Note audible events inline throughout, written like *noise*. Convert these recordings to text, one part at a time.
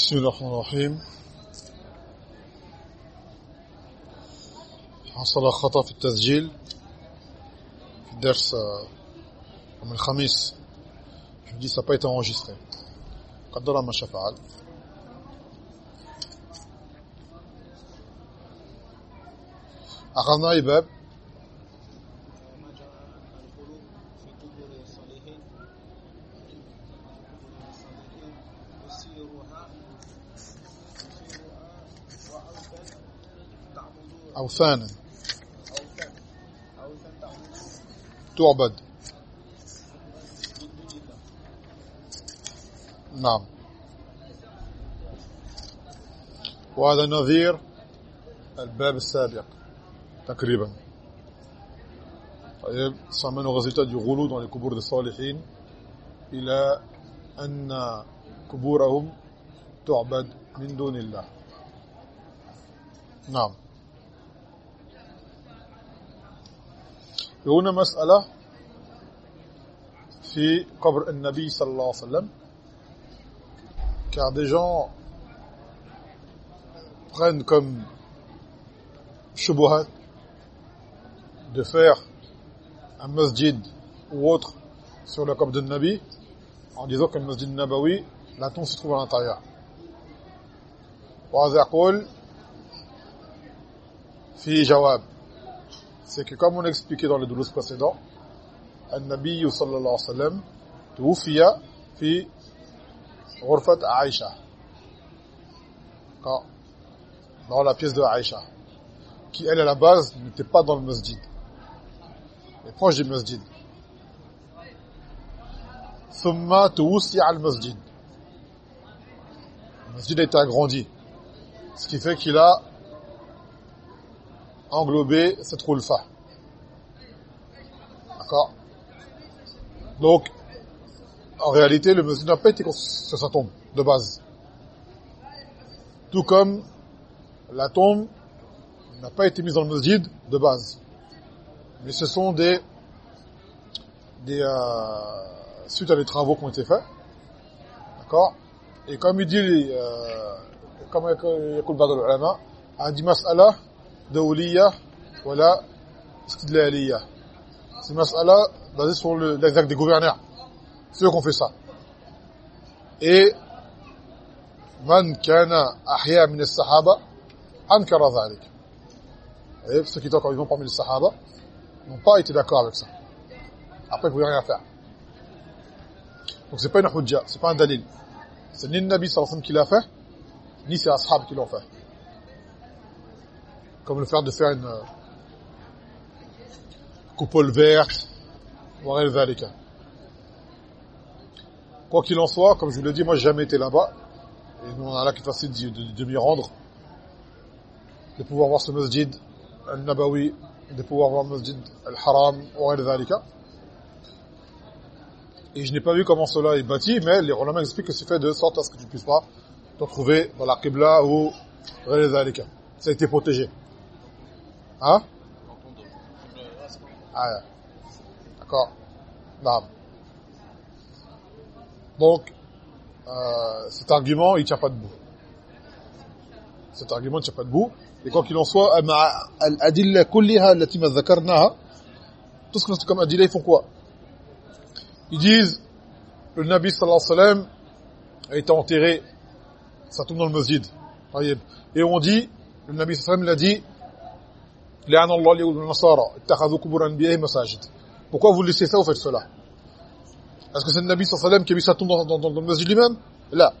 بسم الله الرحمن الرحيم. حصل خطأ في التسجيل في الدرس يوم الخميس. Je dis ça pas été enregistré. قدر ما شاء فعل. أخذنا أي باب؟ أوثانا تعبد. نعم. وهذا نظير الباب السابق تقريبا. طيب سمعنا résultat du ghulu dans les قبور الصالحين إلى أن قبورهم تعبد من دون الله. نعم. هنا مسألة في قبر النبي صلى الله عليه وسلم car des gens prennent comme shubuhat de faire un masjid ou autre sur le corps de Nabi en disant que le masjid Nabawi la tombe se trouve à l'intérieur وهذا يقول في جواب c'est que comme on a expliqué dans les douze précédents النبي صلى الله عليه وسلم توفي في غرفة عائشة dans la pièce de Aïcha qui elle à la base n'était pas dans le masjid mais proche du masjid ثم توسع المسجد le masjid a été agrandi ce qui fait qu'il a englobé cette roulfa. D'accord? Donc, en réalité, le masjid n'a pas été construit sur sa tombe, de base. Tout comme la tombe n'a pas été mise dans le masjid de base. Mais ce sont des... des euh, suite à des travaux qui ont été faits. D'accord? Et comme il dit, euh, comme dit le ulama, a dit mas'ala دولية ولا استدلالية c'est une mas'ala basée sur le, les actes des gouverneurs ceux qui ont fait ça et من كان أحياء من الصحابة أنكر ذلك et ceux qui étaient encore vivants parmi les sahaba n'ont pas été d'accord avec ça après vous pouvez rien faire donc c'est pas une hujja c'est pas un dalil c'est ni le Nabi sallallahu alayhi wa sallam qui l'a fait ni ses ashab qui l'ont fait comme le fait de faire une euh, coupole verte, Quoi qu'il en soit, comme je vous l'ai dit, moi j'ai jamais été là-bas, et nous on a là qui facile de, de, de m'y rendre, de pouvoir voir ce masjid al-Nabawi, de pouvoir voir le masjid al-Haram, et je n'ai pas vu comment cela est bâti, mais les ulama expliquent que c'est fait de sorte à ce que tu ne puisses pas te retrouver dans la Qibla ou ça a été protégé. Hein? Ah, d'accord. Donc, euh, cet argument, il tient pas debout. Cet argument ne tient pas debout. Et quoi qu'il en soit, tout ce que c'est comme adilla, ils font quoi? Ils disent, le Nabi sallallahu alayhi wa sallam a été enterré, ça tombe dans le masjid. Et on dit, le Nabi sallallahu alayhi wa sallam l'a dit, pourquoi vous laissez ça, vous faites cela? Est-ce que c'est le Nabi sallallahu qui a mis sa tombe dans, dans, dans, le masjid lui-même? Là.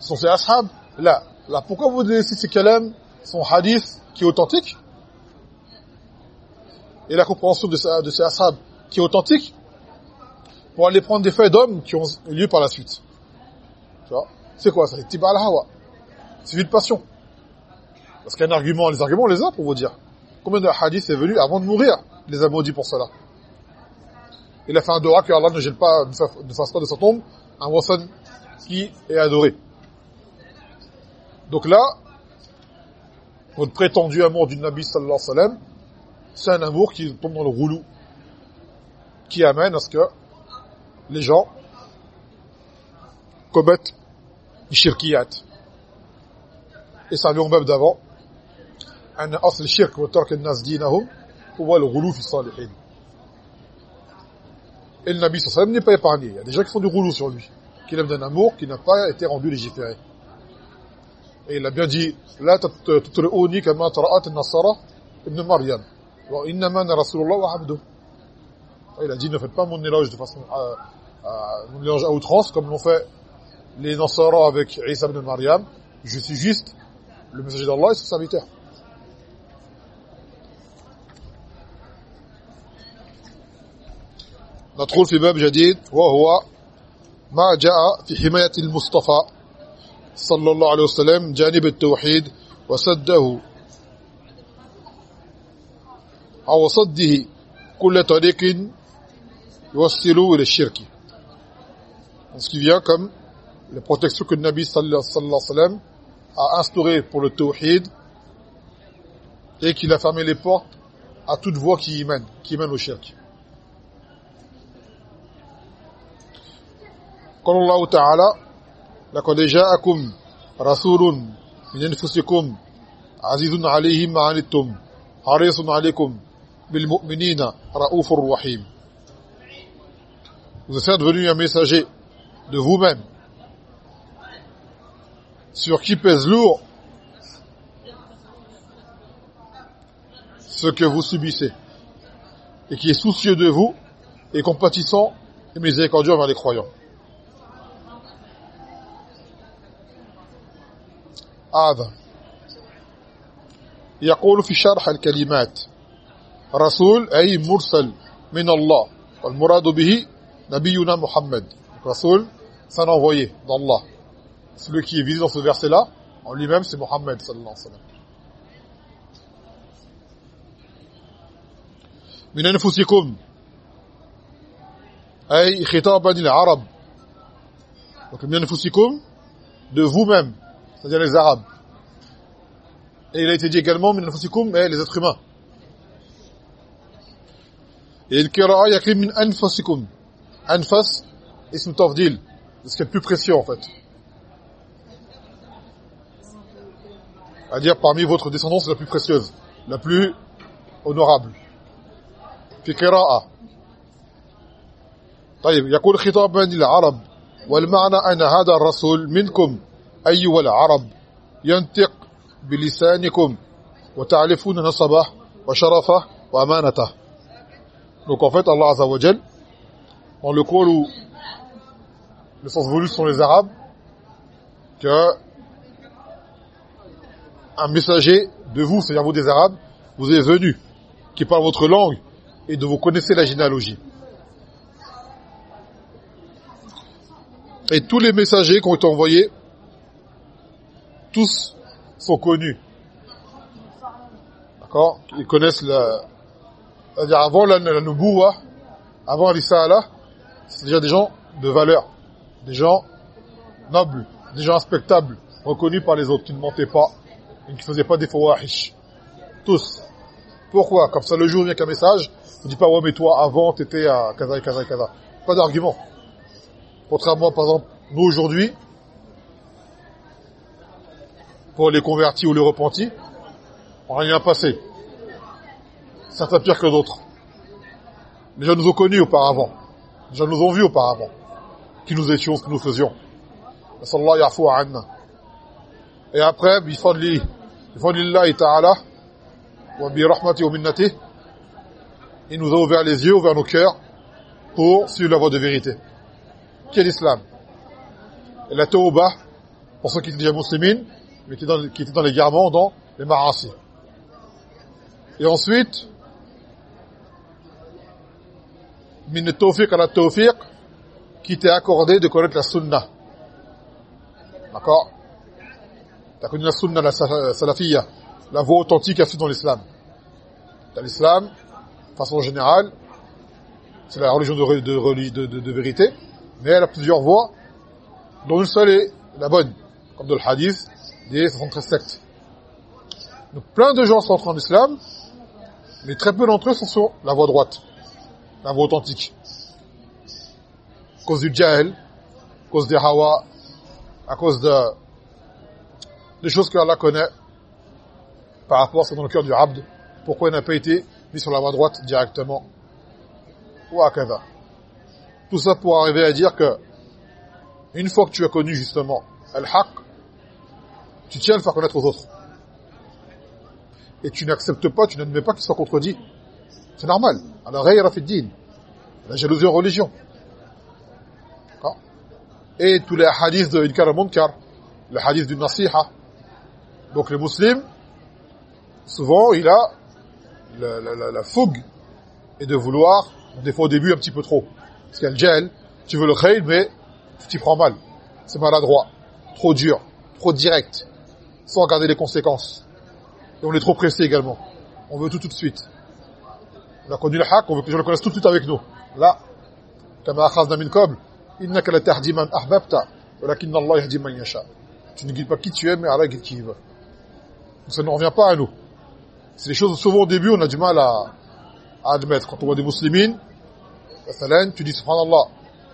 Sont ses ashab? Là. Là. Pourquoi vous laissez ces kalam, son hadith, qui est authentique? Et la compréhension de, de ces ashab, qui est authentique? Pour aller prendre des faits d'hommes qui ont lieu par la suite. Tu vois? C'est quoi ça? Tiba al-hawa. C'est de passion. Parce qu'un argument, les arguments, on les a pour vous dire. Combien de hadiths est venu avant de mourir Il les a pour cela? Il a fait un doha que Allah ne gèle pas, ne fasse pas de sa tombe, un wassan qui est adoré. Donc là, votre prétendu amour du Nabi sallallahu alayhi wa sallam, c'est un amour qui tombe dans le roulou, qui amène à ce que les gens commettent les shirkiyat. Et ça vient au même d'avant, أن أصل الشرك وترك الناس دينهم هو الغلو في الصالحين Et le Nabi sallam n'est pas épargné. Il y a des gens qui font du roulou sur lui, qui l'aiment d'un amour qui n'a pas été rendu légiféré. Et il a bien dit, لا تطرئوني كما طرأت النصارى ابن مريم وإنما أنا رسول الله وعبده. Il a dit, ne faites pas mon éloge de façon, à, à, mon éloge à outrance, comme l'ont fait les Nasara avec Isa ibn Maryam. Je suis juste le messager d'Allah et son serviteur. ندخل في باب جديد وهو ما جاء في حماية المصطفى صلى الله عليه وسلم جانب التوحيد وسده أو صده كل طريق يوصل إلى الشرك ce qui vient comme les protections que le Nabi sallallahu alayhi wa sallam a instauré pour le tawhid et qu'il a fermé les portes à toute voie qui y mène, qui mène au shirk. قال الله تعالى لقد جاءكم رسول من انفسكم عزيز عليه ما عنتم حريص عليكم بالمؤمنين رؤوف رحيم Vous êtes devenu un messager de vous-même sur qui pèse lourd ce que vous subissez et qui est soucieux de vous et compatissant et miséricordieux envers les croyants. اعظم يقول في شرح الكلمات رسول أي مرسل من الله والمراد به نبينا محمد. رسول صنع ويه الله celui qui est visé dans ce verset là en lui-même c'est Mohammed sallallahu alayhi wa sallam. من أنفسكم. أي خطابا للعرب. وكمن أنفسكم de vous-même. c'est-à-dire les Arabes. Et il a été dit également, min anfusikum, les êtres humains. Et il kira'a yakri min anfusikum. Anfas, ism tafdil, ce qui est le plus précieux en fait. C'est-à-dire parmi votre descendance la plus précieuse, la plus honorable. في قراءة طيب يقول خطابا للعرب والمعنى أن هذا الرسول منكم أيها العرب ينطق بلسانكم وتعرفون نصبه وشرفه وأمانته donc en fait Allah Azza wa Jal dans le col où le sens voulu sont les arabes que un messager de vous c'est-à-dire vous des arabes vous est venu qui parle votre langue et de vous connaissez la généalogie et tous les messagers qui ont été envoyés tous sont connus. D'accord? Ils connaissent la... C'est-à-dire avant la, la nubuwa, avant l'Isa'ala, c'est déjà des gens de valeur, des gens nobles, des gens respectables, reconnus par les autres, qui ne mentaient pas, et qui ne faisaient pas des fawahish. Tous. Pourquoi? Comme ça, le jour où a qu'un message, on ne dit pas, ouais, mais toi, avant, t'étais à kaza et kaza et kaza. Pas d'argument. Contrairement, par exemple, nous aujourd'hui, pour les convertis ou les repentis, on rien passé. Certains pires que d'autres. Les gens nous ont connus auparavant. Les gens nous ont vus auparavant. Qui nous étions, ce que nous faisions. Et après, wa bi rahmati wa il nous a ouvert les yeux, ouvert nos cœurs, pour suivre la voie de vérité. Qui est l'islam? Et la tauba, pour ceux qui étaient déjà musulmans, mais qui était dans, qui était les garments, dans les marassis. Et ensuite, tawfiq qui t'est accordé de connaître la sunna. D'accord? Tu as connu la sunna, la salafiyya, la voie authentique à dans l'islam. Dans l'islam, façon générale, c'est la religion de vérité, mais elle a plusieurs voies, dont une seule est la bonne, comme dans le hadith, des 73 sectes. Donc plein de gens sont entrés en islam, mais très peu d'entre eux sont sur la voie droite, la voie authentique. cause du jahl, cause des hawa, à cause de des choses que Allah connaît par rapport à ce dans le cœur du abd, pourquoi il n'a pas été mis sur la voie droite directement ou à. Tout ça pour arriver à dire que une fois que tu as connu justement Al-Haq, tu tiens à le faire connaître aux autres. Et tu n'acceptes pas, tu n'admets pas qu'il soit contredit. C'est normal. Alors, ghayra fi din. La jalousie en religion. Et tous les hadiths de Inkar al-Munkar, le hadith du Nasiha. Donc, le musulman, souvent, il a la, fougue et de vouloir, des fois au début, un petit peu trop. Parce qu'il y a le gel, tu veux le khayl, mais tu t'y prends mal. C'est maladroit, trop dur, trop direct, sans regarder les conséquences. Et on est trop pressé également. On veut tout tout de suite. On a connu le haq, on veut que je le connaisse tout de suite avec nous. Là, tu ne guides pas qui tu es, mais Allah guide qui il. Donc ça ne revient pas à nous. C'est des choses, souvent au début, on a du mal à, admettre. Quand on voit des musulmines, tu dis, subhanallah,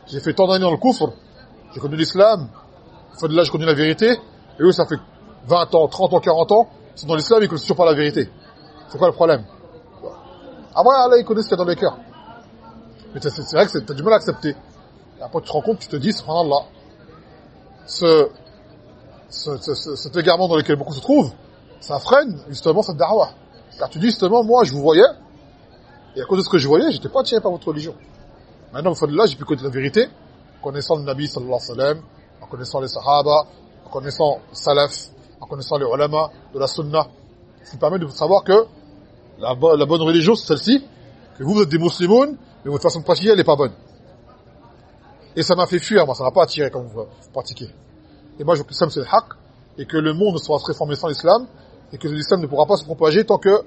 j'ai fait tant d'années dans le coufre, j'ai connu l'islam, au fond de là, j'ai connu la vérité, et eux, ça fait 20 ans 30 ans 40 ans ils sont dans l'islam ils connaissent toujours pas la vérité. C'est quoi le problème? Après Allah il connaît ce qu'il y a dans les cœurs. Mais c'est vrai que tu as du mal à accepter. Et après tu te rends compte tu te dis subhanallah ce, ce, ce, cet égarement dans lequel beaucoup se trouvent ça freine justement cette da'wah. Car tu dis justement moi je vous voyais et à cause de ce que je voyais j'étais pas attiré par votre religion. Maintenant au de là j'ai pu connaître la vérité en connaissant le Nabi sallallahu alayhi wa sallam en connaissant les sahaba en connaissant le salaf connaissant les ulama de la sunna. Ça me permet de savoir que la, bonne religion c'est celle-ci que vous, êtes des musulmans mais votre façon de pratiquer elle n'est pas bonne. Et ça m'a fait fuir moi ça m'a pas attiré quand vous, pratiquez. Et moi je veux que l'islam c'est le haq et que le monde sera réformé sans l'islam et que l'islam ne pourra pas se propager tant que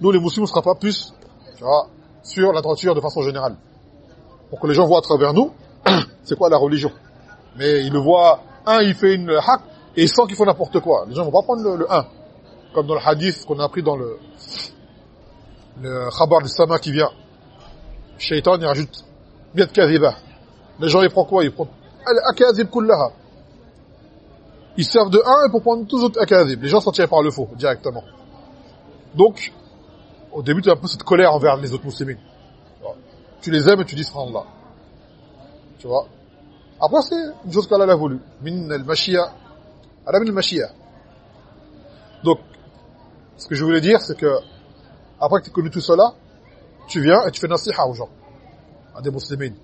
nous les musulmans ne serons pas plus sur la droiture de façon générale. Pour que les gens voient à travers nous *clears throat* c'est quoi la religion. Mais ils le voient un il fait une haq et il sent qu'il faut n'importe quoi. Les gens vont pas prendre le, le un. Comme dans le hadith qu'on a appris dans le le khabar du sama qui vient. Shaitan il rajoute biat kadhiba. Les gens ils prennent quoi? Ils prennent al akadhib kullaha. Ils servent de un et pour prendre tous les autres akadhib. Les gens sont tirés par le faux directement. Donc au début tu as un peu cette colère envers les autres musulmans tu les aimes et tu dis subhanallah. Tu vois? Après c'est une chose qu'Allah a voulu. Min al-mashia donc ce que je voulais dire c'est que après que tu connais tout cela tu viens et tu fais nasiha aux gens. À des musulmans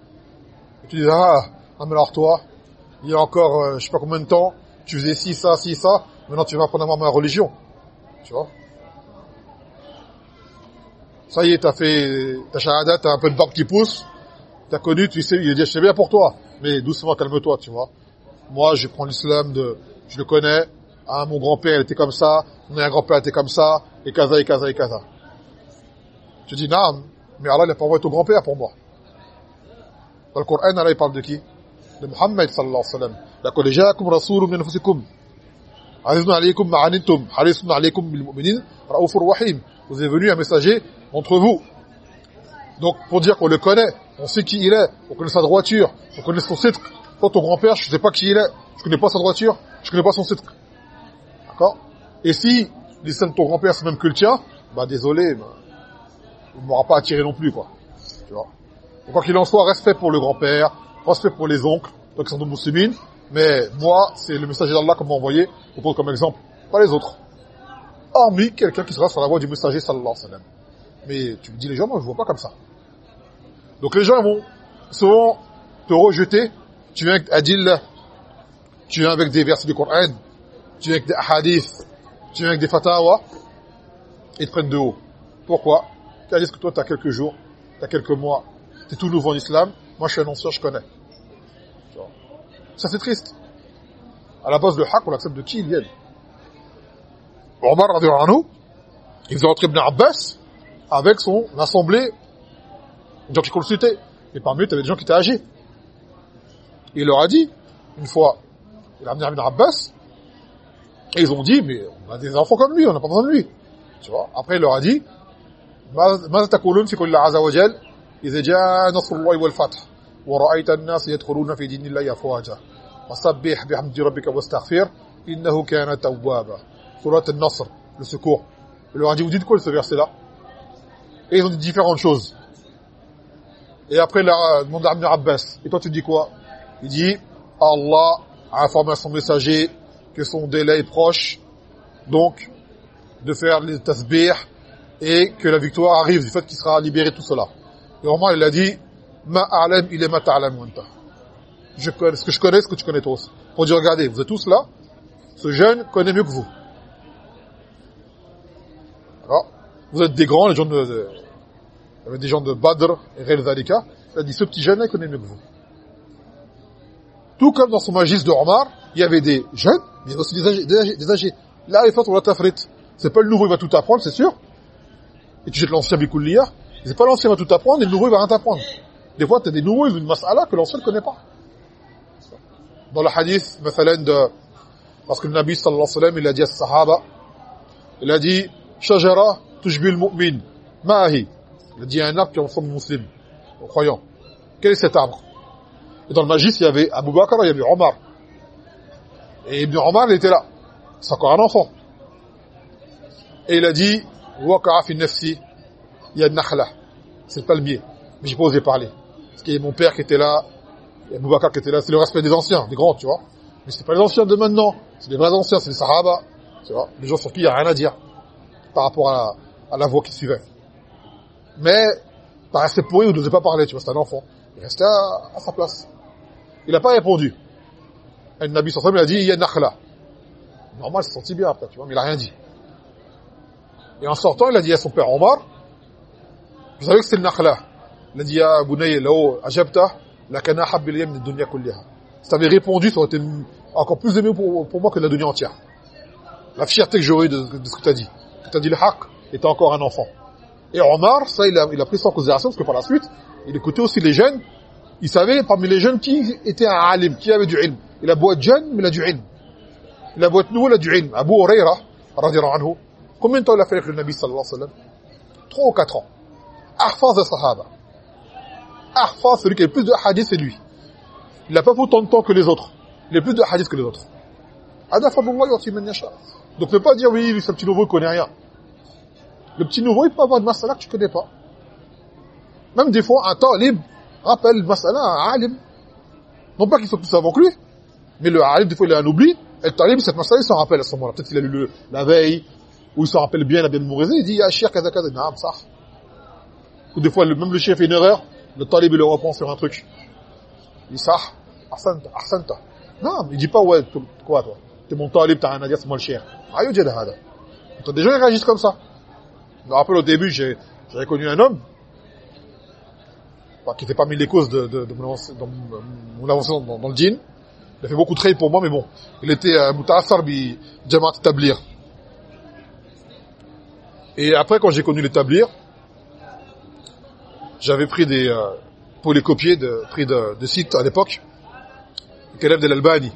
et tu dis ah alors toi il y a encore euh, je sais pas combien de temps tu faisais ci ça ci ça maintenant tu vas apprendre à ma religion. Tu vois? Ça y est, t'as fait ta shahada, t'as un peu de barbe qui pousse, t'as connu, tu sais, il dit, c'est bien pour toi, mais doucement, calme-toi, tu vois. Moi, je prends l'islam de, je le connais, ah, mon grand-père était comme ça, mon grand-père était comme ça, et kaza, et kaza, et kaza. Tu dis, non, mais Allah, il n'a pas envoyé ton grand-père pour moi. Dans le Coran, Allah, il parle de qui De Muhammad, sallallahu alayhi wa sallam. لَقَدْ جَاءَكُمْ رَسُولٌ مِنْ أَنفُسِكُمْ عَزِيزٌ عَلَيْكُمْ مَا عَنِتُّمْ حَرِيصٌ عَلَيْكُمْ بِالْمُؤْمِنِينَ رَؤُوفٌ رَحِيمٌ Vous est venu un messager entre vous. Donc, pour dire qu'on le connaît, on sait qui il est, on connaît sa droiture, on connaît son titre. Toi, ton grand-père, je sais pas qui il est, je connais pas sa droiture, je connais pas son titre. D'accord? Et si l'islam de ton grand-père, c'est même que le tien, bah désolé, bah, il m'aura pas attiré non plus, quoi. Tu vois? Quoi qu'il en soit, respect pour le grand-père, respect pour les oncles, donc ils sont musulmans, mais moi, c'est le messager d'Allah qu'on m'a envoyé, pour prendre comme exemple, pas les autres. Hormis quelqu'un qui sera sur la voie du messager sallallahu alayhi wa sallam. Mais tu me dis les gens, moi je vois pas comme ça. Donc les gens vont souvent te rejeter. Tu viens avec adil, tu viens avec des versets du Coran, tu viens avec des hadiths, tu viens avec des fatawa, et te prennent de haut. Pourquoi? Ils disent que toi tu as quelques jours, tu as quelques mois, tu es tout nouveau en islam, moi je suis un ancien, je connais. Ça c'est triste. À la base, le haq, on accepte de qui il vient. Omar, anhu, il faisait entrer Ibn Abbas, avec son assemblée, des gens qui consultaient. Et parmi eux, il y avait des gens qui étaient âgés. il leur a dit, une fois, il a amené Ibn Abbas, et ils ont dit, mais on a des enfants comme lui, on n'a pas besoin de lui. Tu vois Après, il leur a dit, ماذا تقولون في كل عز وجل إذا جاء نصر الله والفتح ورأيت الناس يدخلون في دين الله أفواجا وَصَبِّحْ بِحَمْدِ رَبِّكَ وَاسْتَغْفِرْ إِنَّهُ كَانَ تَوَّابًا Surat al-Nasr, le secours. Il leur a dit, vous dites quoi ce verset-là Et ils ont dit différentes choses. Et après, il a demandé à Ibn Abbas. Et toi, tu dis quoi Il dit, Allah a informé à son messager que son délai est proche, donc de faire les tasbih et que la victoire arrive du fait qu'il sera libéré tout cela. Et Omar, il a dit, ma il est ma ta'lam Je connais ce que je connais, ce que tu connais tous. Pour dire, regardez, vous êtes tous là, ce jeune connaît mieux que vous. Alors, vous êtes des grands, les gens de, y avait des gens de Badr et Rel Zalika, il a dit, ce petit jeune-là connaît mieux que vous. Tout comme dans son magistre de Omar, il y avait des jeunes, mais aussi des âgés. Des des âgés. Là, il faut la tafrit. C'est pas le nouveau, il va tout apprendre, c'est sûr. Et tu jettes l'ancien bikulliya. C'est pas l'ancien va tout apprendre et le nouveau, il va rien t'apprendre. Des fois, tu as des nouveaux, ils ont une mas'ala que l'ancien ne connaît pas. Dans le hadith, de, parce que le Nabi sallallahu alayhi wa sallam, il a dit à sahaba, il a dit, shajara tujbil mu'min, ma'ahi. Il a dit un arbre qui ressemble aux musulmans, aux croyants. Quel est cet arbre? Et dans le magis, il y avait Abu Bakr, il y avait Omar. Et Ibn Omar, il était là. C'est encore un enfant. Et il a dit, waqa'a fi nafsi, il y a nakhla. C'est le palmier. Mais j'ai pas osé parler. Parce qu'il y a mon père qui était là, et Abu Bakr qui était là. C'est le respect des anciens, des grands, tu vois. Mais c'est pas les anciens de maintenant. C'est les vrais anciens, c'est les sahaba. Tu vois. Les gens sur qui il n'y a rien à dire. Par rapport à la, à la voix qui suivait. Mais, paraissait pourri ou ne devait pas parler, tu vois, c'est un enfant. Il restait à, sa place. Il n'a pas répondu. Et le Nabi sallallahu il a dit, il y a nakhla. Normal, il s'est senti bien après, tu vois, mais il a rien dit. Et en sortant, il a dit à son père Omar, vous savez que c'est le nakhla. Il a dit à Bunay, là-haut, ajabta, la kana habbil yam dunya kulliha. Si t'avais répondu, ça aurait été encore plus aimé pour, pour moi que la dunya entière. La fierté que j'aurais de, de, ce que tu as dit. Tu as dit le haq, était encore un enfant. Et Omar, ça, il a, il a pris ça en considération parce que par la suite, il écoutait aussi les jeunes. Il savait parmi les jeunes qui était un alim, qui avait du ilm. Il a beau être jeune, mais il a du ilm. Il a beau être nouveau, il a du ilm. Abu Huraira, radiallahu anhu, combien de temps il a fait avec le Nabi sallallahu alayhi wa sallam? Trois ou quatre ans. Ahfaz de Sahaba. Ahfaz, celui qui a le plus de hadith, c'est lui. Il n'a pas autant de temps que les autres. Il a plus de hadith que les autres. Donc ne pas dire, oui, ce petit nouveau, il connaît rien. Le petit nouveau, il peut avoir une masala que tu connais pas. Même des fois, un talib rappelle le masala à un alim. Non pas qu'il soit plus savant que lui, mais le alim, des fois, il a un oubli, et le talib, cette masala, il s'en rappelle à ce moment-là. Peut-être qu'il a lu la veille, ou il s'en rappelle bien, il a bien mourisé, il dit, ah, cher, kaza, kaza, naam, ça. Ou des fois, même le chef fait une erreur, le talib, il le reprend sur un truc. Il dit, ça, ahsanta, ahsanta. Non, il dit pas, ouais, quoi, toi? T'es mon talib, t'as rien à dire, c'est moi le cher. Aïe, hada. Des gens, ils réagissent comme ça. Je me rappelle au début, j'avais connu un homme qui n'était pas mis les causes de, de, de mon, avancée dans, mon avancée dans, le djinn. Il a fait beaucoup de trade pour moi, mais bon, il était à Moutassar bi Jamaat Tablir. Et après, quand j'ai connu l'établir, j'avais pris des, euh, pour les copier, de, pris de, de sites à l'époque, élève de l'Albanie,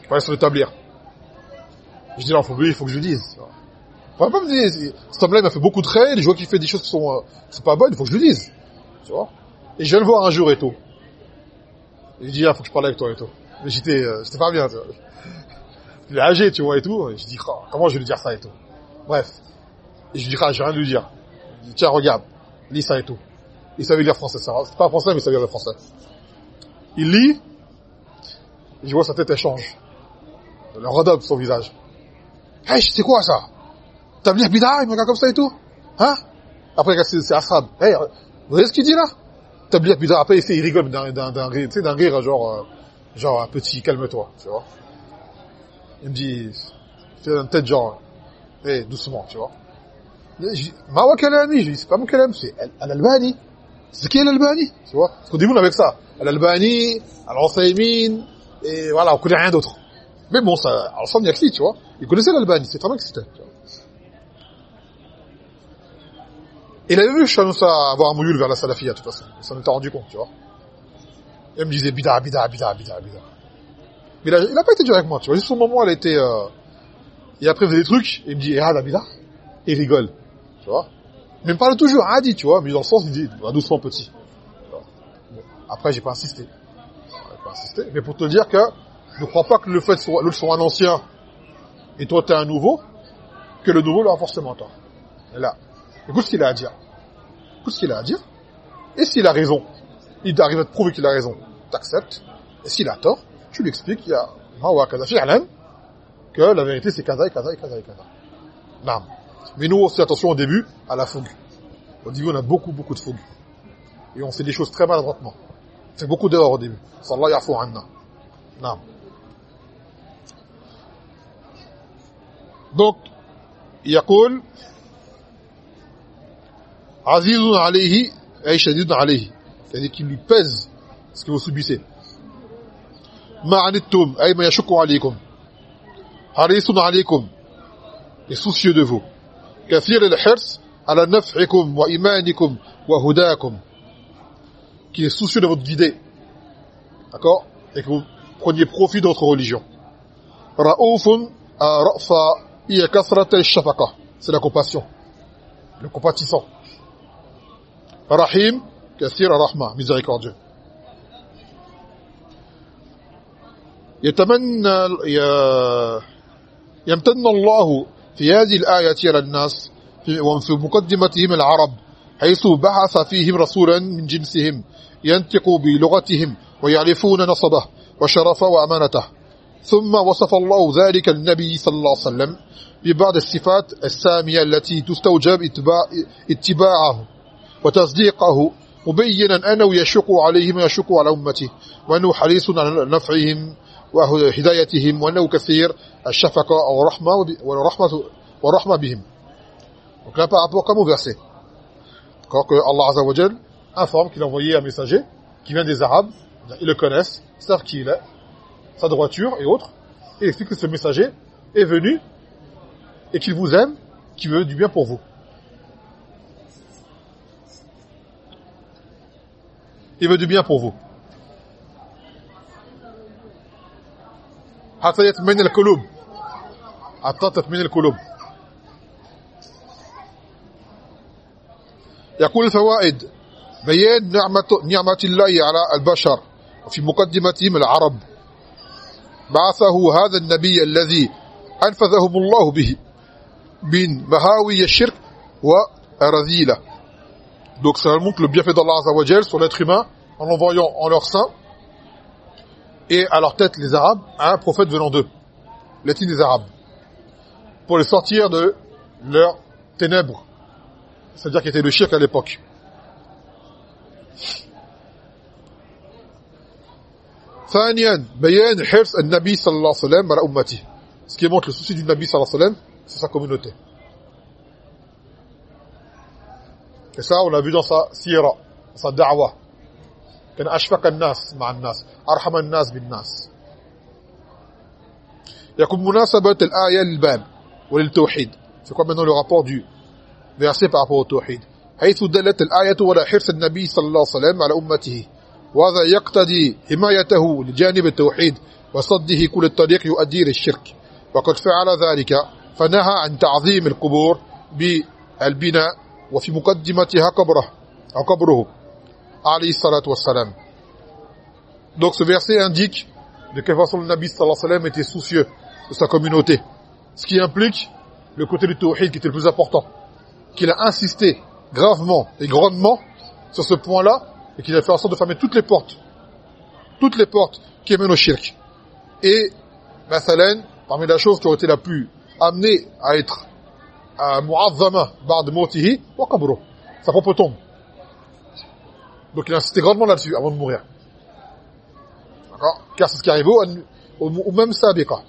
qui parlait sur l'établir. Je dis, là, il faut, que je le dise. Enfin, pas me dire, cet homme-là, il m'a fait beaucoup de traits, je vois qu'il fait des choses qui sont, euh, pas bonnes, il faut que je le dise. Tu vois? Et je viens le voir un jour et tout. Je dis, ah, faut que je parle avec toi et tout. Mais j'étais, euh, j'étais pas bien, tu vois. Il est âgé, tu vois, et tout. Et je dis, oh, comment je vais lui dire ça et tout. Bref. Et je lui dis, ah, je vais rien lui dire. Tiens, regarde, lis ça et tout. Il savait lire français, ça. C'est pas français, mais il savait lire français. Il lit, et je vois sa tête, elle change. Le redouble son visage. Hey, c'est quoi ça? Tablir bid'a, il me regarde comme ça et tout. Hein? Après, c'est Ashab. Hey, vous voyez ce qu'il dit là? Tablir bid'a, après, il rigole d'un tu d'un rire, genre, euh, genre, un petit, calme-toi, tu vois. Il me dit, fait une tête genre, hey, doucement, tu vois. Ma wa kalami, je dis, c'est pas kalam, c'est Al-Albani. C'est qui Al-Albani Tu vois Parce qu'au début, on avait que ça. Al-Albani, Al-Ansaymin, et voilà, on connaît rien d'autre. Mais bon, ça, ensemble, il y a que tu vois. Il connaissait l'Albanie, c'est très bien que c'était. Il avait vu Chanoussa avoir un mouillul vers la salafia, de toute façon. Il s'en était rendu compte, tu vois. Il me disait, bida, bida, bida, bida, bida. Mais il a, il a pas été dur avec moi, tu vois. Juste au moment, elle était, euh... et après, il faisait des trucs, et il me dit, eh, ah, la bida. Et il rigole, tu vois. Mais il me parle toujours, ah, dit, tu vois. Mais dans le sens, il dit, va doucement, petit. Après, j'ai pas insisté. J'ai pas insisté. Mais pour te dire que, ne crois pas que le fait que l'autre soit un ancien et toi tu es un nouveau, que le nouveau aura forcément tort. Et là, Écoute ce qu'il a à dire. Écoute ce qu'il a à dire. Et s'il a raison, il arrive à te prouver qu'il a raison, t'acceptes. Et s'il a tort, tu lui expliques qu'il y a que la vérité c'est kaza et kaza et kaza et kaza. Non. Mais nous, on fait attention au début à la fougue. Au début, on a beaucoup, beaucoup de fougue. Et on fait des choses très maladroitement. On fait beaucoup d'erreurs au début. Sallallahu yafu anna. Non. Donc, il azizun alayhi ay shadidun alayhi. C'est-à-dire qu'il lui pèse ce que vous subissez. Ma anittum ay ma yashqu alaykum. Harisun alaykum. Est soucieux de vous. Kathir al-hirs ala naf'ikum wa imanikum wa hudakum. Qui est soucieux de votre guidée. D'accord? Et que vous preniez profit de votre religion raoufun rafa hiya kasrat al-shafaqa c'est la compassion. Le compatissant. Rahim كثير الرحمة miséricordieux يتمنى يمتن الله في هذه الآية على الناس وفي مقدمتهم العرب حيث بحث فيهم رسولا من جنسهم ينطق بلغتهم ويعرفون نصبه وشرفه وأمانته. ثم وصف الله ذلك النبي صلى الله عليه وسلم ببعض الصفات السامية التي تستوجب اتباع اتباعه. وتصديقه مبينا أنه يشق عليهم ويشق على أمته وأنه حريص على نفعهم وهدايتهم وأنه كثير الشفقة والرحمة والرحمة والرحمة بهم Donc là, par rapport comme au verset, quand que Allah Azza wa Jal informe qu'il a envoyé un messager qui vient des Arabes, ils le connaissent, savent qui il est, sa droiture et autres, et explique que ce messager est venu et qu'il vous aime, qu'il veut du bien pour vous. Il veut du bien pour vous. حتى يطمئن القلوب حتى تطمئن القلوب يقول الفوائد بيان نعمة, نعمة الله على البشر وفي مقدمتهم العرب. بعثه هذا النبي الذي أنفذهم الله به من مهاوي الشرك ورذيلة Donc ça montre le bienfait d'Allah Azawajal sur l'être humain en l'envoyant en leur sein et à leur tête les Arabes, à un prophète venant d'eux, l'État des Arabes, pour les sortir de leurs ténèbres, c'est-à-dire qui était le shirk à l'époque. ce qui montre le souci du Nabi sallallahu alayhi wa sallam, c'est sa communauté. Et ça, on l'a vu dans sa sira, sa da'wa. كان أشفق الناس مع الناس أرحم الناس بالناس. يكون الآية للباب وللتوحيد. C'est quoi maintenant le rapport du verset par rapport au tawhid حيث دلت الآية على حرص النبي صلى الله عليه وسلم على أمته. وهذا يقتضي حمايته لجانب التوحيد وصده كل الطريق يؤدي للشرك وقد فعل ذلك فنهى عن تعظيم القبور بالبناء وفي مقدمتها قبره أو قبره عليه الصلاة والسلام donc ce verset indique de quelle façon le Nabi sallallahu alayhi wa sallam était soucieux de sa communauté ce qui implique le côté du tawhid qui était le plus important qu'il a insisté gravement et grandement sur ce point-là et qu'il a fait en sorte de fermer toutes les portes toutes les portes qui mènent au shirk et مثلا parmi les choses qui ont été la plus amenées à être mu'azzama ba'd motihi wa qabruh sa propre tombe donc il a insisté grandement là-dessus avant de mourir d'accord car c'est ce qui arrive au, au, au même sabiqa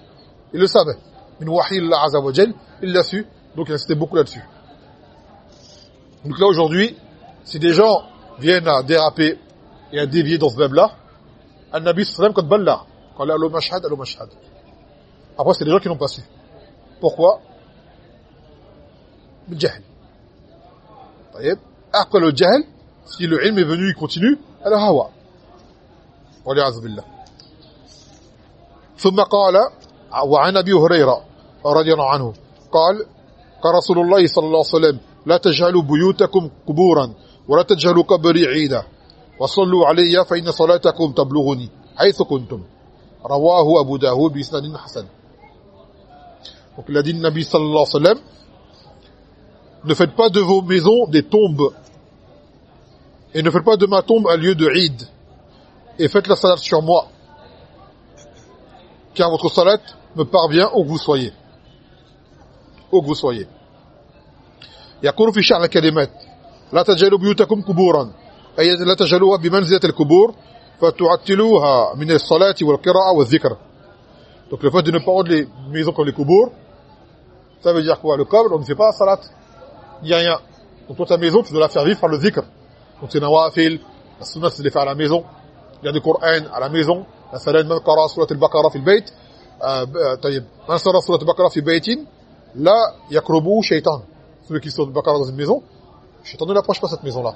il le savait min wahi Allah azza wa jal il l'a su donc il a insisté beaucoup là-dessus donc là aujourd'hui si des gens viennent à déraper et à dévier dans ce bab-là النبي صلى الله عليه وسلم قد بلغ قال له مشهد له مشهد après c'est des gens qui n'ont pas su pourquoi بالجهل طيب le jahl si le ilm est venu il continue. Alors hawa والعياذ بالله. ثم قال وعن أبي هريرة رضي الله عنه قال قال رسول الله صلى الله عليه وسلم لا تجعلوا بيوتكم قبورا ولا تجعلوا قبري عيدا. وصلوا علي فإن صلاتكم تبلغني حيث كنتم. rawahu Abu Daoud bi isnadin hasan donc il a dit le ne faites pas de vos maisons des tombes et ne faites pas de ma tombe un lieu de Eid et faites la salat sur moi car votre salat me parvient où que vous soyez où que vous soyez يقول في شعر الكلمات لا تجعلوا بيوتكم كبورا أي لا تجعلوها بمنزلة الكبور فتعتلوها من الصلاة والقراءة والذكر donc le fait de ne pas rendre les maisons comme les kubour ça veut dire quoi le qabr on ne fait pas salat il y a rien donc toi ta maison tu dois la faire vivre par le dhikr donc c'est nawafil la sunna c'est de les faire à la maison il y a du Coran à la maison مثلا من قرأ سورة البقرة في البيت طيب من قرأ سورة البقرة في بيت لا يقربه شيطان celui qui sort de Bakara dans une maison, Shaitan ne l'approche pas cette maison-là.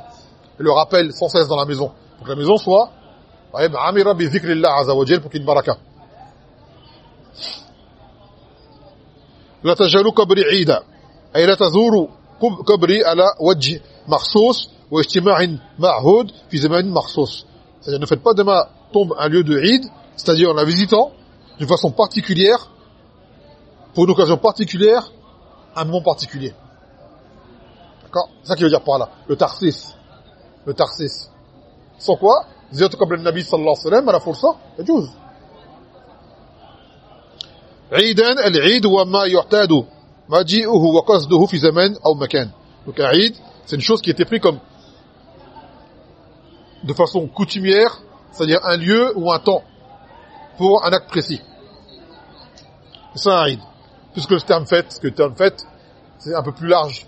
Il le rappelle sans cesse dans la maison. Pour que la maison soit amira bi dhikrillah azza wa pour qu'il y ait une baraka. لا تجعلوا قبري عيدا أي لا تزوروا قبري على وجه مخصوص واجتماع معهود في زمان مخصوص c'est-à-dire ne faites pas de ma tombe un lieu de Eid c'est-à-dire en la visitant d'une façon particulière pour une occasion particulière un moment particulier D'accord C'est ça qu'il veut dire par là. Le tarsis. Le tarsis. Sans quoi زيارة قبر النبي صلى الله عليه وسلم على فرصة يجوز عيدا العيد هو ما maji'uhu wa qasduhu fi zaman ou donc c'est une chose qui était prise comme de façon coutumière c'est-à-dire un lieu ou un temps pour un acte précis. C'est ça un aïd plus que le terme fête que terme fête c'est un peu plus large.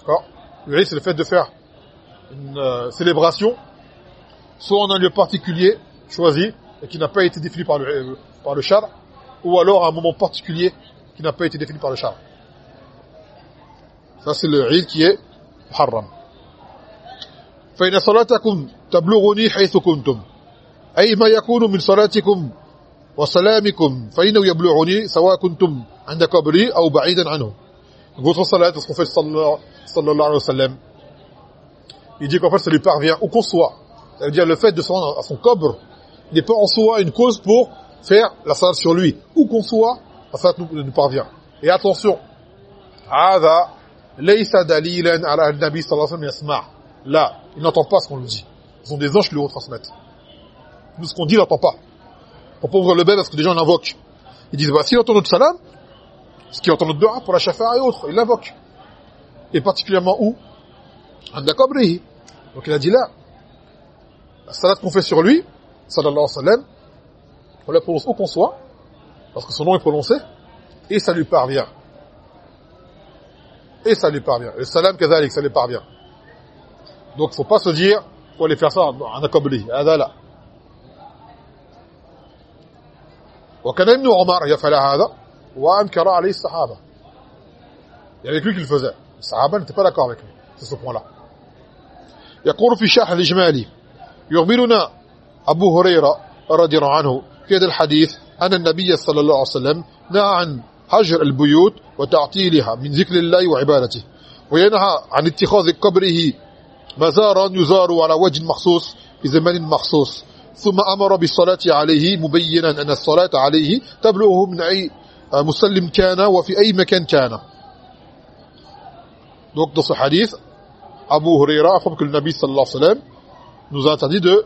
D'accord? Le aïd c'est le fait de faire une euh, célébration soit en un lieu particulier choisi et qui n'a pas été défini par le euh, par le char ou alors à un moment particulier qui n'a pas été défini par le char. Ça, c'est le Eid qui est haram. فإن صلاتكم تبلغني حيث كنتم أي ما يكون من صلاتكم وسلامكم فإنه يبلغني سواء كنتم عند قبري أو بعيدا عنه votre salat, ce qu'on fait sallallahu alayhi wa sallam, il dit qu'en fait ça lui parvient où qu'on soit. Ça veut dire le fait de se rendre à son cobre n'est pas en soi une cause pour faire la salat sur lui. Où qu'on soit, la salat nous, parvient. Et attention, هذا ليس دليلا على النبي صلى الله عليه وسلم يسمع. Là, il n'entend pas ce qu'on lui dit. Ils ont des anges qui lui retransmettent. Nous, ce qu'on dit, il n'entend pas. On peut ouvrir le bel parce que des gens l'invoquent. Ils disent, bah, s'il entend notre salam, ce qui entend notre dua pour la shafa'a et autres, il l'invoque. Et particulièrement où Andakobrihi. Donc il a dit là, la salat qu'on fait sur lui, sallallahu alayhi wa sallam, on la prononce où qu'on soit, parce que son nom est prononcé, et ça lui parvient. Et ça lui parvient. Le salam kazalik, ça lui parvient. Donc il faut pas se dire, faut aller faire ça en akabrihi. هذا لا. وكان ابن عمر يفعل هذا وانكر عليه الصحابه il y avait lui qui le faisait les sahaba n'étaient pas d'accord avec lui sur ce point là يقول في شرح الإجمالي يخبرنا أبو هريرة رضي الله عنه في هذا الحديث أن النبي صلى الله عليه وسلم نهى عن حجر البيوت وتعطيلها من ذكر الله وعبادته وينهى عن اتخاذ قبره مزارا يزار على وجه مخصوص في زمان مخصوص. ثم أمر بالصلاة عليه مبينا أن الصلاة عليه تبلغه من أي مسلم كان وفي أي مكان كان. Donc dans ce hadith Abu Huraira affirme que le Nabi sallallahu alayhi wa sallam nous a interdit de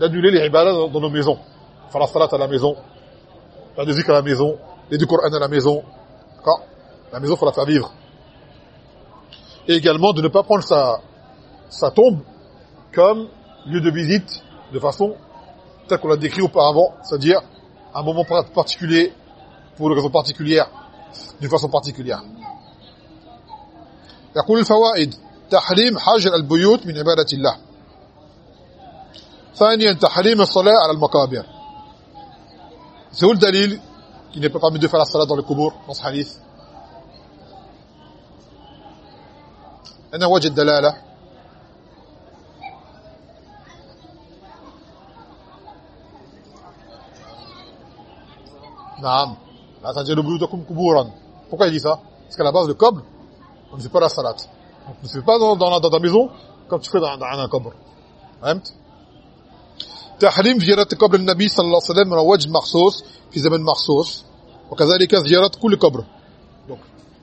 d'annuler les ibadah dans, dans nos maisons faire la salat à la maison. faire des zikr à la maison les du Coran à la maison d'accord la maison faut la faire vivre et également de ne pas prendre sa sa tombe comme lieu de visite de façon telle qu'on l'a décrit auparavant c'est-à-dire un moment particulier pour une raison particulière d'une façon particulière يقول الفوائد تحريم حجر البيوت من عبادة الله ثانيا تحريم الصلاة على المقابر c'est où le dalil qui n'est pas permis de faire la salat dans le kubur dans ce hadith أنا وجه الدلالة نعم Pourquoi il dit ça Parce qu'à la base, le coble, on ne fait pas la salat. On ne fait pas dans, dans, dans, ta maison comme tu fais dans, dans un cobre. تحريم زيارة قبر النبي صلى الله عليه وسلم وجه مخصوص في زمن مخصوص وكذلك زيارة كل قبر donc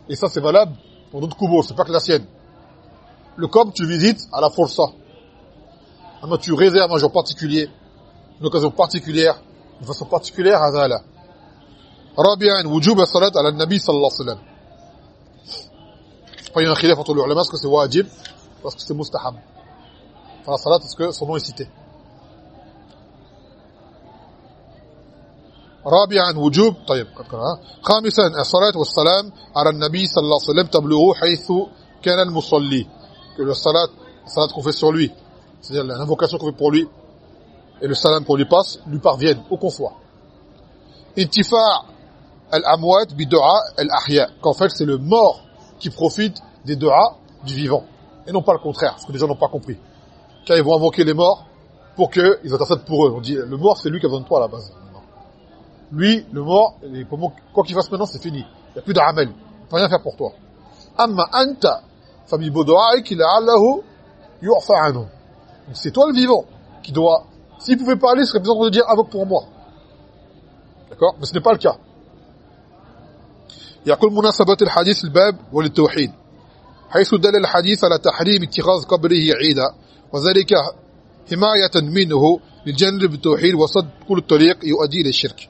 et ça c'est valable pour d'autres kubour c'est pas que la sienne le قبر tu visites à la força maintenant tu réserves un jour particulier une occasion particulière une façon particulière هذا لا رابعا وجوب الصلاة على النبي صلى الله عليه وسلم il y a khilaf entre les ulama est-ce que c'est wajib parce que c'est mustahab faire la salat parce que son nom est cité رابعا وجوب طيب خامسا الصلاة والسلام على النبي صلى الله عليه وسلم تبلغه حيث كان المصلي que le salat salat qu'on fait sur lui c'est-à-dire l'invocation qu'on fait pour lui et le salam pour lui passe lui parviennent où qu'on soit intifa' al-amwat bi du'a al-ahya qu'en fait c'est le mort qui profite des du'a du vivant et non pas le contraire parce que les gens n'ont pas compris car ils vont invoquer les morts pour que ils intercèdent pour eux on dit le mort c'est lui qui a besoin de toi à la base lui, le mort, quoi qu'il fasse maintenant, c'est fini. Il n'y a plus d'amel. Il ne peut rien faire pour toi. Amma anta, Donc c'est toi le vivant qui doit... S'il pouvait parler, il serait besoin de dire invoque pour moi. D'accord Mais ce n'est pas le cas. يقول مناسبة الحديث الباب وللتوحيد حيث دل الحديث على تحريم اتخاذ قبره عيدا وذلك حماية منه للجنب بالتوحيد وصد كل الطريق يؤدي إلى الشرك donc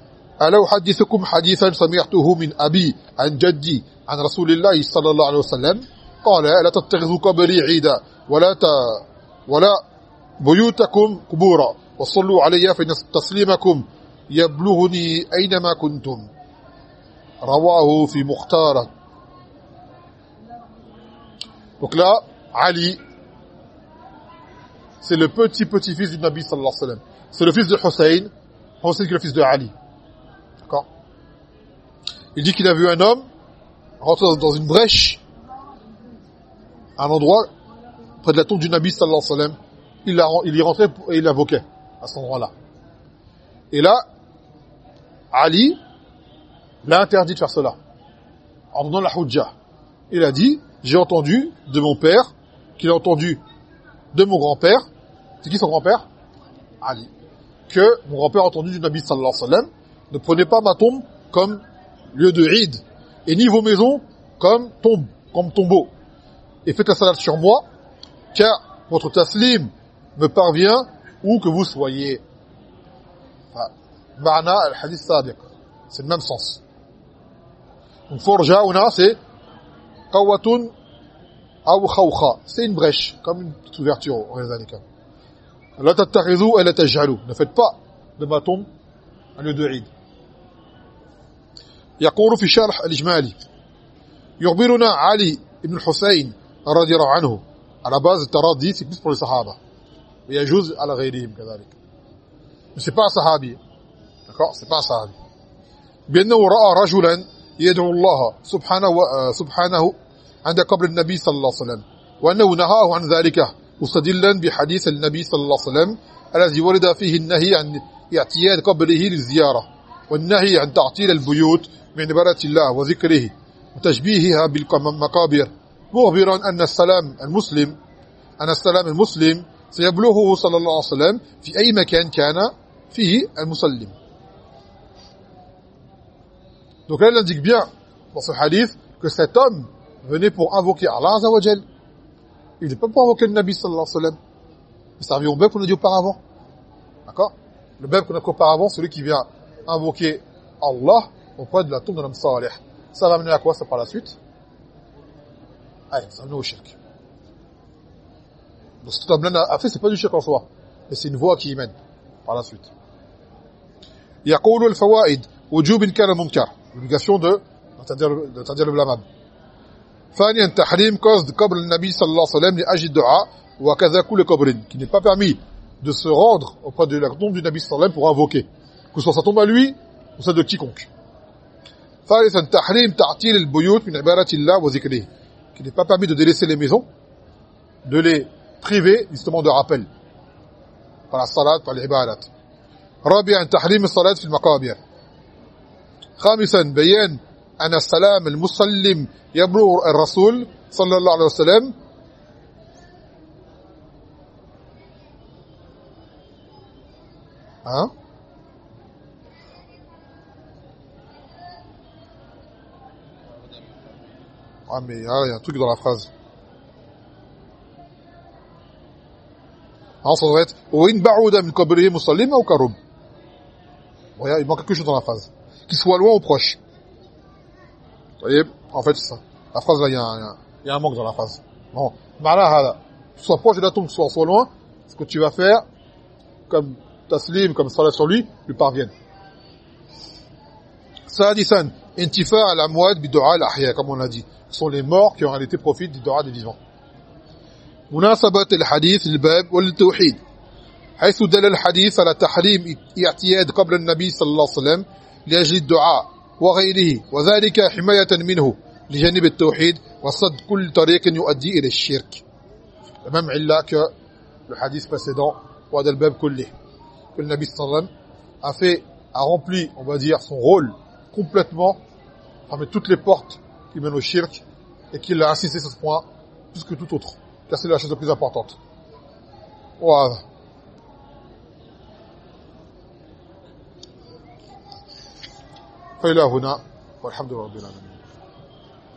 ألا أحدثكم حديثا سمعته من أبي عن جدي عن رسول الله صلى الله عليه وسلم قال لا تتخذوا قبري عيدا ولا ت... ولا بيوتكم قبورا وصلوا علي فإن تسليمكم يبلغني أينما كنتم رواه في مختار Donc là, Ali, c'est le petit petit-fils du Nabi sallallahu alayhi wa sallam. C'est le fils de Hussein, Hussein qui est le fils de Ali. Il dit qu'il a vu un homme rentrer dans une brèche, à un endroit près de la tombe du Nabi sallallahu alayhi wa sallam. Il, y rentrait et il invoquait à cet endroit-là. Et là, Ali l'a interdit de faire cela en donnant la hujjah. Il a dit, j'ai entendu de mon père, qu'il a entendu de mon grand-père, c'est qui son grand-père? Ali. Que mon grand-père a entendu du Nabi sallallahu alayhi wa sallam, ne prenez pas ma tombe comme lieu de ride, et ni vos maisons comme tombe, comme tombeau. Et faites la salat sur moi, car votre taslim me parvient où que vous soyez. Ma'na al-hadith sadiq. C'est le même sens. Donc forja c'est qawatun aw khawkha. C'est une brèche, comme une ouverture en réalité. La tattakhidhu et la taj'alu. Ne faites pas de ma tombe un lieu de ride. يقول في شرح الإجمالي يخبرنا علي بن الحسين رضي الله عنه على base التراضي c'est plus pour les sahaba ويجوز على غيرهم كذلك. un sahabi d'accord c'est pas un sahabi بأنه رأى رجلا يدعو الله سبحانه سبحانه عند قبر النبي صلى الله عليه وسلم وأنه نهاه عن ذلك مستدلا بحديث النبي صلى الله عليه وسلم الذي ورد فيه النهي عن اعتياد قبره للزيارة. والنهي عن تعطيل البيوت من عبارة الله وذكره وتشبيهها بالمقابر مخبرا أن السلام المسلم أن السلام المسلم سيبلغه صلى الله عليه وسلم في أي مكان كان فيه المسلم Donc là, il indique bien dans ce hadith que cet homme venait pour invoquer Allah Azza wa Jal. Il n'est pas pour invoquer le Nabi sallallahu alayhi wa sallam. Il servait au bœuf qu'on a dit auparavant. D'accord Le bœuf qu'on a dit auparavant, celui qui vient invoquer Allah auprès de la tombe de l'homme salih. Ça va mener à quoi ça par la suite Allez, ça va mener au shirk. Donc ce que tu as fait, c'est pas du shirk en soi, mais c'est une voie qui y mène par la suite. يقول الفوائد وجوب كان منكر l'obligation de d'interdire le blâmable ثانيا تحريم قصد قبر النبي صلى الله عليه وسلم لاجل الدعاء وكذا كل قبر qui n'est pas permis de se rendre auprès de la tombe du Nabi sallallahu alayhi wa sallam pour invoquer que soit sa tombe à lui ou celle de quiconque ثالثا تحريم تعطيل البيوت من عبارة الله وذكره qu'il n'est pas permis de délaisser les maisons de les priver justement de rappel par la salat par l'ibadat رابعا تحريم الصلاة في المقابر خامسا بيان أن السلام المسلم يبلغ الرسول صلى الله عليه وسلم Hein Ah mais ah, il y a un truc dans la phrase. Alors ça devrait être ouais, il manque quelque chose dans la phrase. Qu'il soit loin ou proche. Vous voyez, en fait c'est ça. La phrase là, il y, y, y, a un manque dans la phrase. bon Non. Soit proche de la tombe, soit, soit loin, ce que tu vas faire, comme taslim, comme salat sur lui, lui parviennent. Sadisan, intifa al-amwad bidu'a al-ahya, comme on l'a dit Ce sont les morts qui en réalité profitent du du'a des vivants. مناسبة الحديث للباب وللتوحيد حيث دل الحديث على تحريم اعتياد قبل النبي صلى الله عليه وسلم لأجل الدعاء وغيره وذلك حماية منه لجانب التوحيد وصد كل طريق يؤدي إلى الشرك même illa que le hadith précédent wa dal bab kulli que le Nabi sallam a fait a rempli on va dire son rôle complètement fermer toutes les portes qui mènent au shirk et qu'il a insisté sur ce point plus que tout autre car c'est la chose la plus importante voilà فإلى هنا والحمد لله رب العالمين